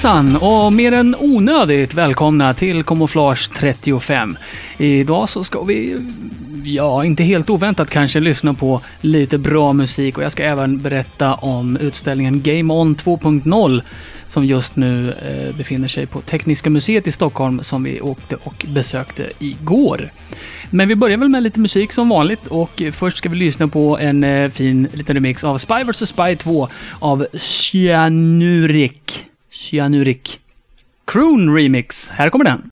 Hejsan och mer än onödigt välkomna till Kamouflage 35. Idag så ska vi, ja inte helt oväntat kanske, lyssna på lite bra musik och jag ska även berätta om utställningen Game On 2.0 som just nu eh, befinner sig på Tekniska museet i Stockholm som vi åkte och besökte igår. Men vi börjar väl med lite musik som vanligt och först ska vi lyssna på en eh, fin liten remix av Spy vs Spy 2 av Cyanurik. Cyanurik. Croon Remix. Här kommer den.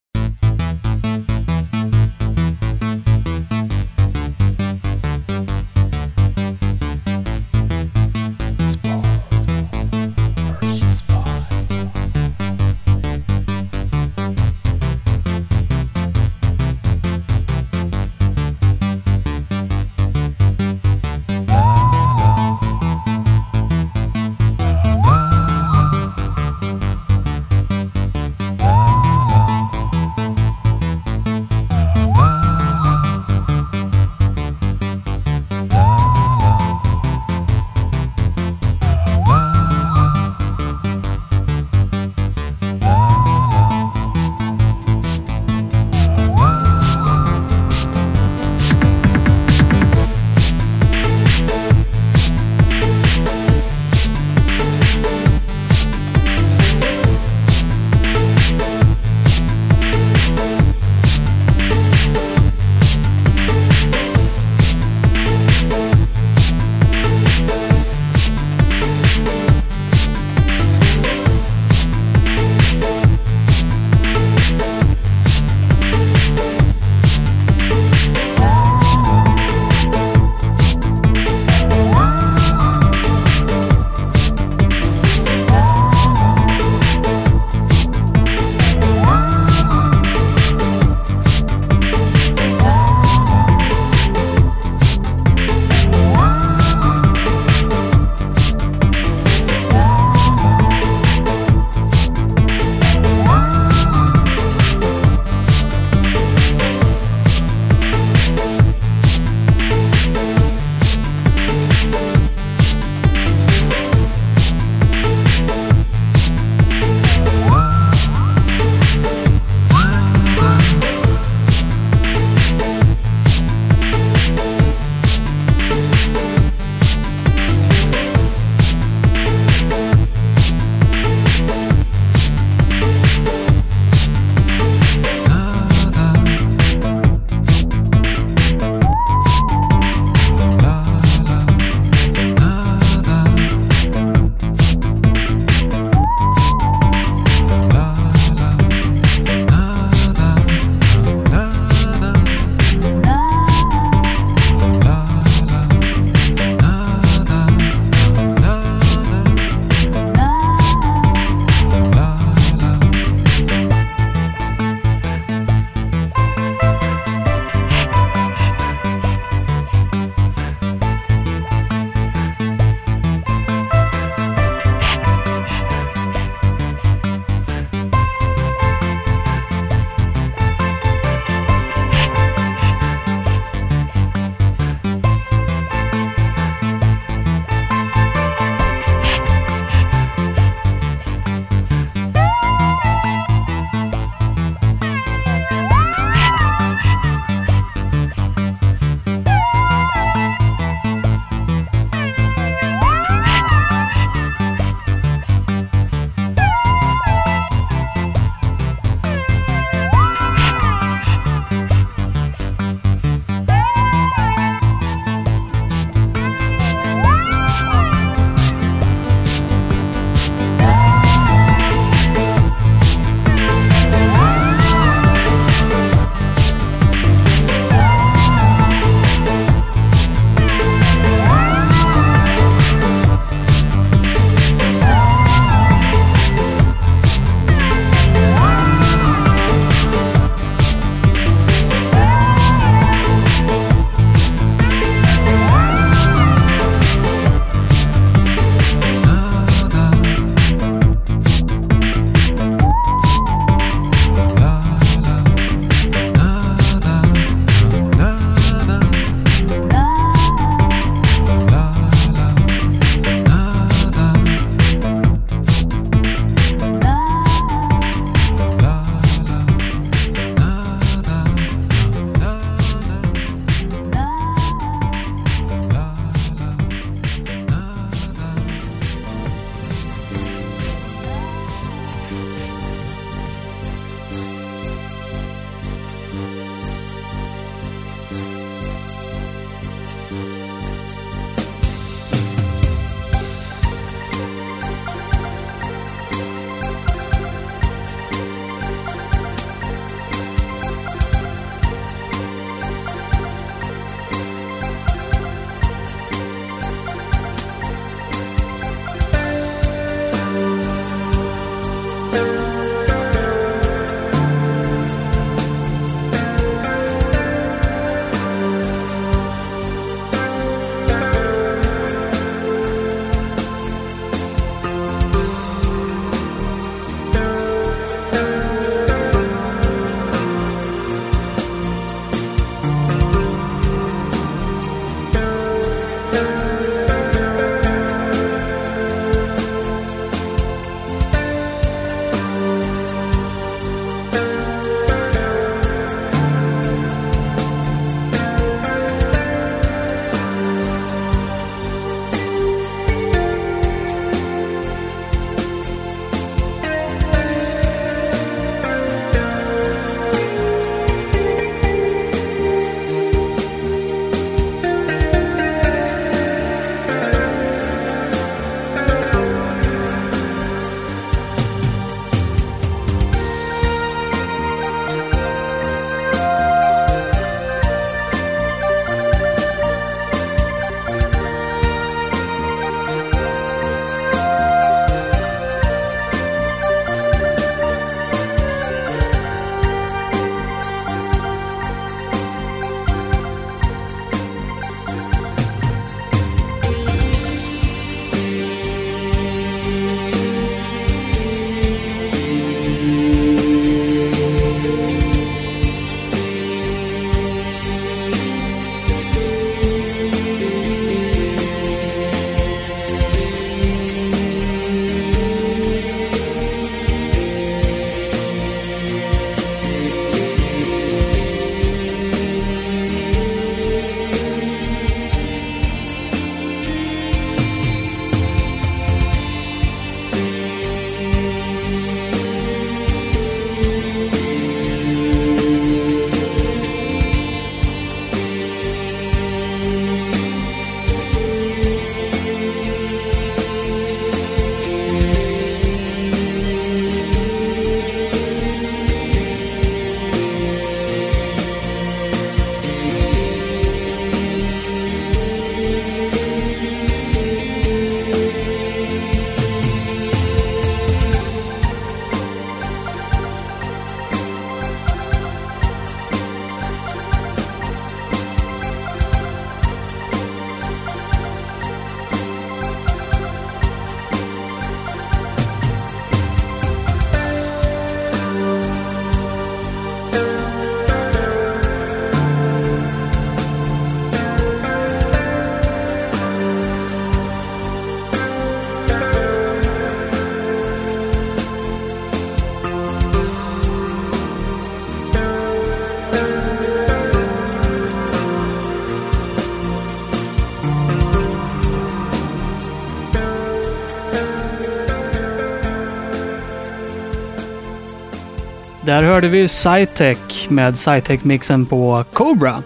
Hörde vi SciTech med SciTech-mixen på Cobra.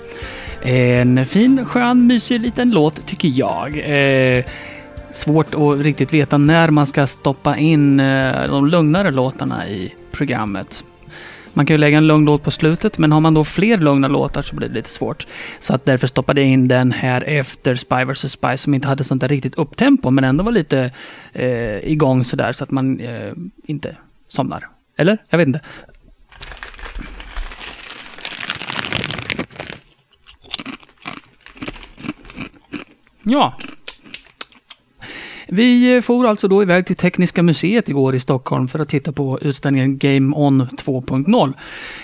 En fin, skön, mysig liten låt tycker jag. Eh, svårt att riktigt veta när man ska stoppa in eh, de lugnare låtarna i programmet. Man kan ju lägga en lugn låt på slutet, men har man då fler lugna låtar så blir det lite svårt. Så att därför stoppade jag in den här efter Spy vs Spy som inte hade sånt där riktigt upptempo, men ändå var lite eh, igång sådär så att man eh, inte somnar. Eller? Jag vet inte. Ja, vi eh, for alltså då iväg till Tekniska museet igår i Stockholm för att titta på utställningen Game On 2.0.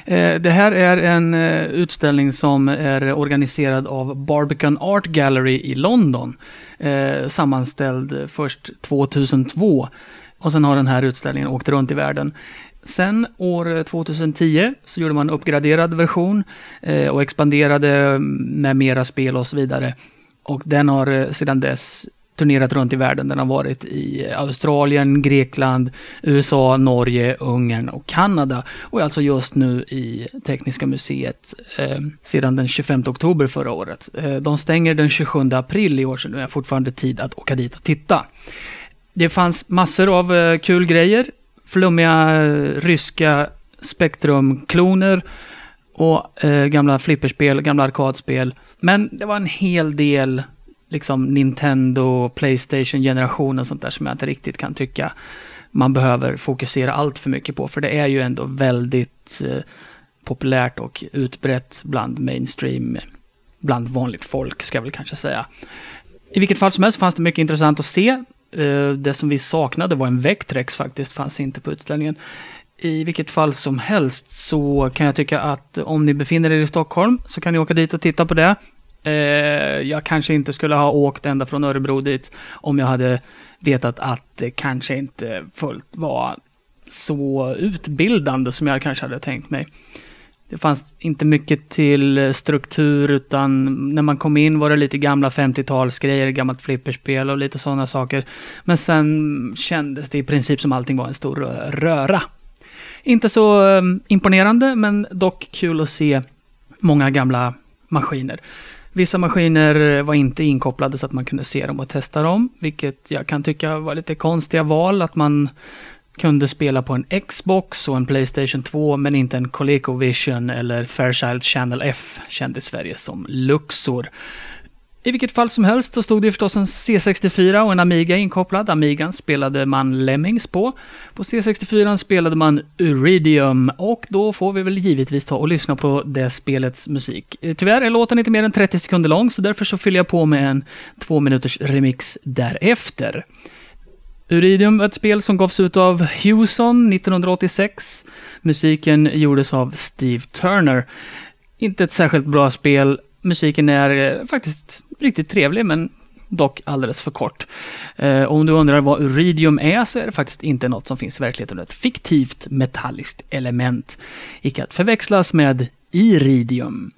Eh, det här är en eh, utställning som är organiserad av Barbican Art Gallery i London. Sammanställd först 2002 och sen har den här utställningen åkt runt i världen. Sen år 2010 så gjorde man en uppgraderad version och expanderade med mera spel och så vidare. Och den har eh, sedan dess turnerat runt i världen. Den har varit i eh, Australien, Grekland, USA, Norge, Ungern och Kanada. Och är alltså just nu i Tekniska museet eh, sedan den 25 oktober förra året. Eh, de stänger den 27 april i år, så nu är fortfarande tid att åka dit och titta. Det fanns massor av eh, kul grejer. Flummiga eh, ryska spektrumkloner och eh, gamla flipperspel, gamla arkadspel. Men det var en hel del liksom Nintendo, Playstation-generationen och sånt där som jag inte riktigt kan tycka man behöver fokusera allt för mycket på. För det är ju ändå väldigt eh, populärt och utbrett bland mainstream, bland vanligt folk ska jag väl kanske säga. I vilket fall som helst fanns det mycket intressant att se. Eh, det som vi saknade var en Vectrex faktiskt, fanns inte på utställningen. I vilket fall som helst så kan jag tycka att om ni befinner er i Stockholm så kan ni åka dit och titta på det. Eh, jag kanske inte skulle ha åkt ända från Örebro dit om jag hade vetat att det kanske inte fullt var så utbildande som jag kanske hade tänkt mig. Det fanns inte mycket till struktur utan när man kom in var det lite gamla 50-talsgrejer, gammalt flipperspel och lite sådana saker. Men sen kändes det i princip som allting var en stor röra. Inte så eh, imponerande men dock kul att se många gamla maskiner. Vissa maskiner var inte inkopplade så att man kunde se dem och testa dem, vilket jag kan tycka var lite konstiga val, att man kunde spela på en Xbox och en Playstation 2 men inte en ColecoVision eller Fairchild Channel F, kände Sverige som Luxor. I vilket fall som helst så stod det förstås en C64 och en Amiga inkopplad. Amigan spelade man Lemmings på. På C64 spelade man Uridium och då får vi väl givetvis ta och lyssna på det spelets musik. Eh, tyvärr är låten inte mer än 30 sekunder lång så därför så fyller jag på med en två minuters remix därefter. Uridium var ett spel som gavs ut av Hewson 1986. Musiken gjordes av Steve Turner. Inte ett särskilt bra spel. Musiken är eh, faktiskt riktigt trevlig men dock alldeles för kort. Eh, om du undrar vad uridium är så är det faktiskt inte något som finns i verkligheten. Ett fiktivt metalliskt element. Icke att förväxlas med iridium.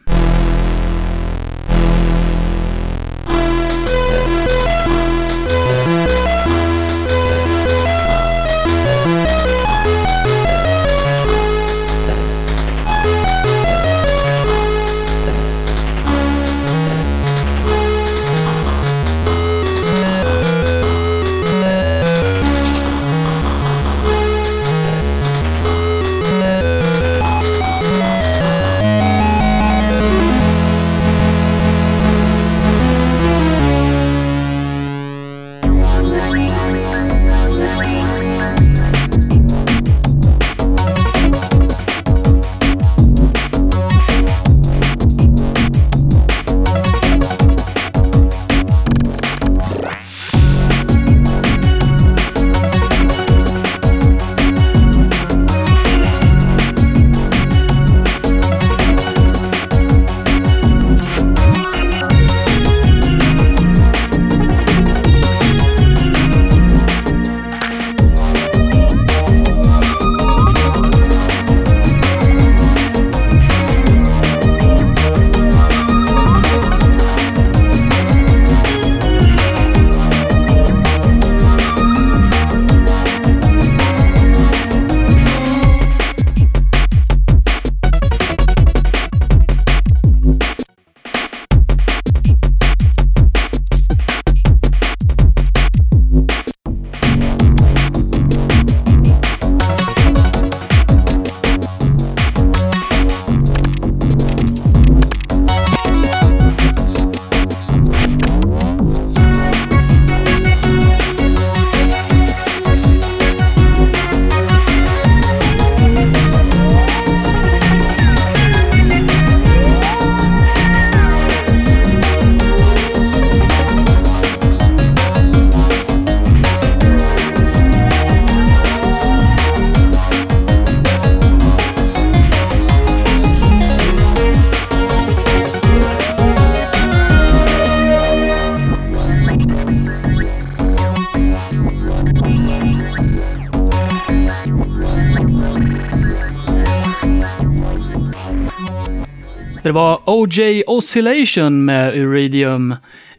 Det var OJ Oscillation med Iridium.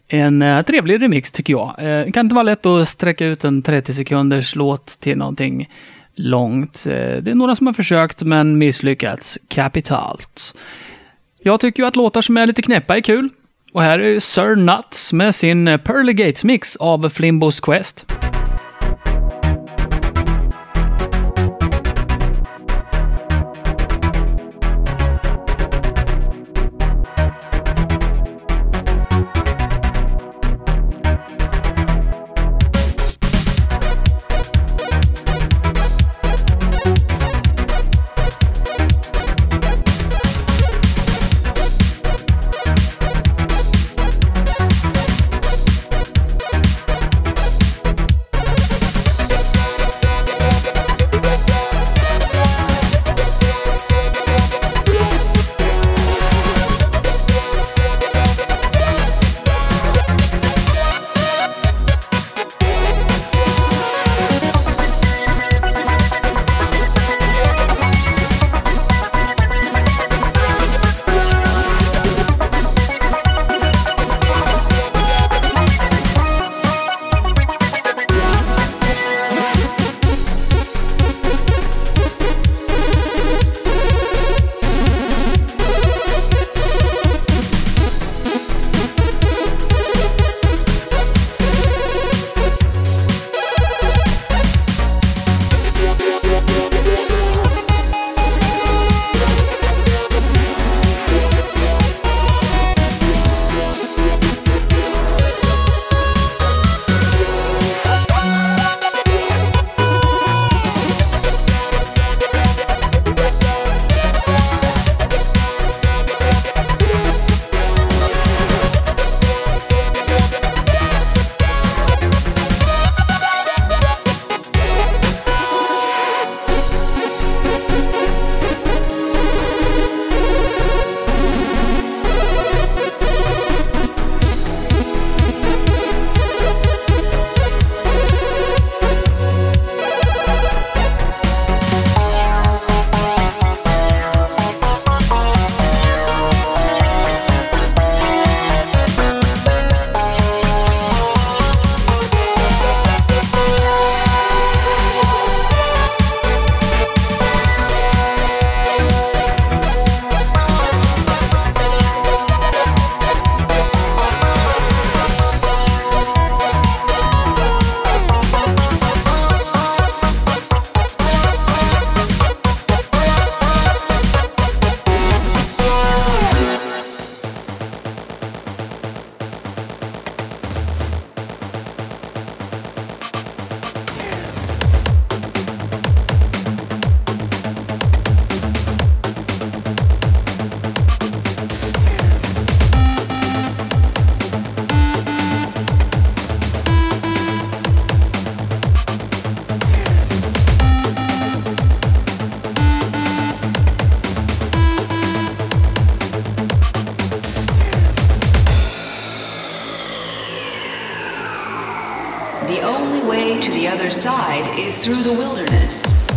En uh, trevlig remix tycker jag. Uh, kan inte vara lätt att sträcka ut en 30 sekunders låt till någonting långt. Uh, det är några som har försökt men misslyckats kapitalt. Jag tycker ju att låtar som är lite knäppa är kul. Och här är Sir Nuts med sin Pearly Gates-mix av Flimbos Quest. other side is through the wilderness.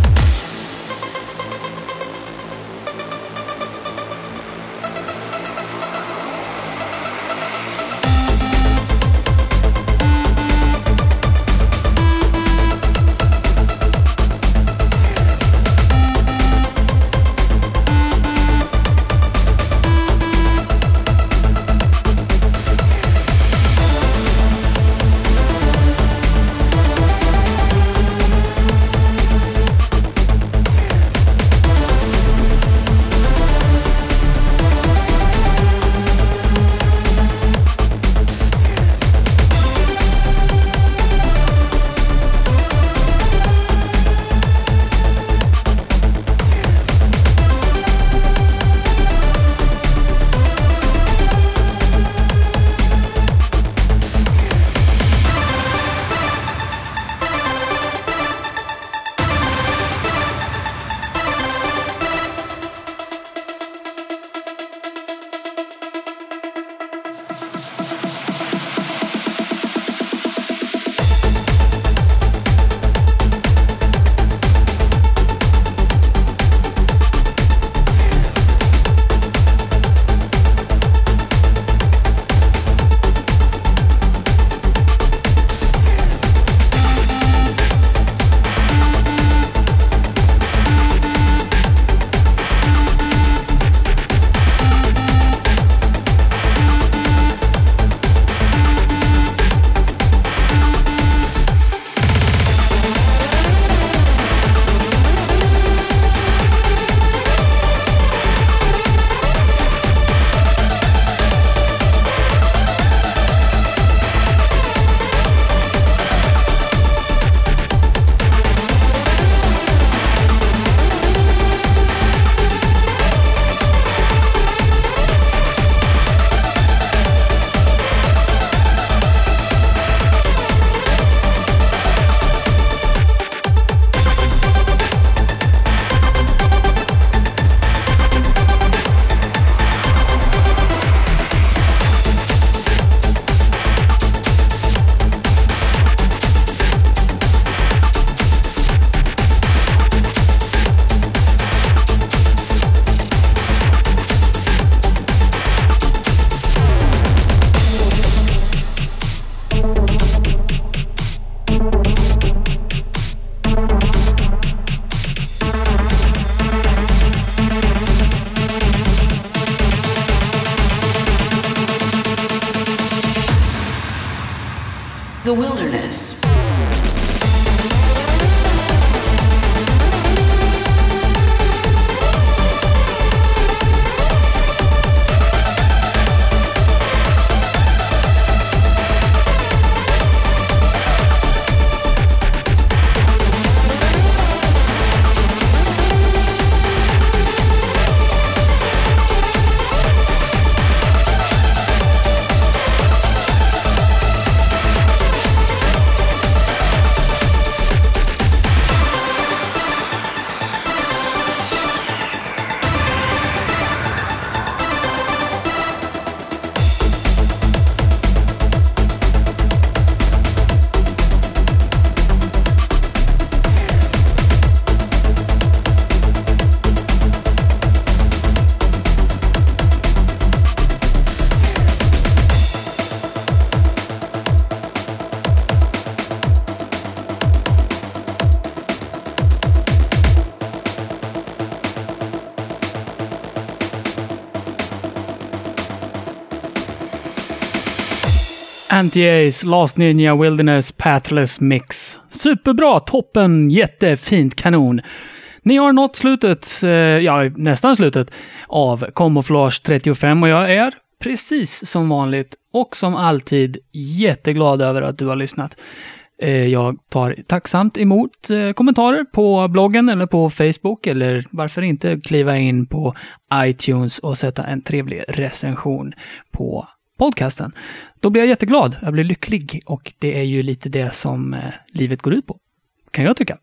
MTA's Last Ninja, Wilderness, Pathless Mix. Superbra, toppen, jättefint, kanon. Ni har nått slutet, eh, ja nästan slutet, av Camouflage 35 och jag är precis som vanligt och som alltid jätteglad över att du har lyssnat. Eh, Jag tar tacksamt emot eh, kommentarer på bloggen eller på Facebook eller varför inte kliva in på iTunes och sätta en trevlig recension på podcasten. Då blir jag jätteglad, jag blir lycklig och det är ju lite det som eh, livet går ut på. Kan jag tycka.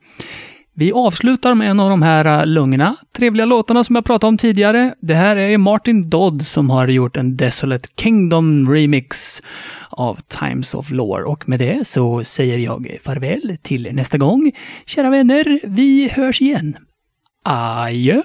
Vi avslutar med en av de här eh, lugna, trevliga låtarna som jag pratade om tidigare. Det här är Martin Dodd som har gjort en Desolate Kingdom remix av Times of Lore. Och med det så säger jag farväl till nästa gång. Kära vänner, vi hörs igen. Adjö!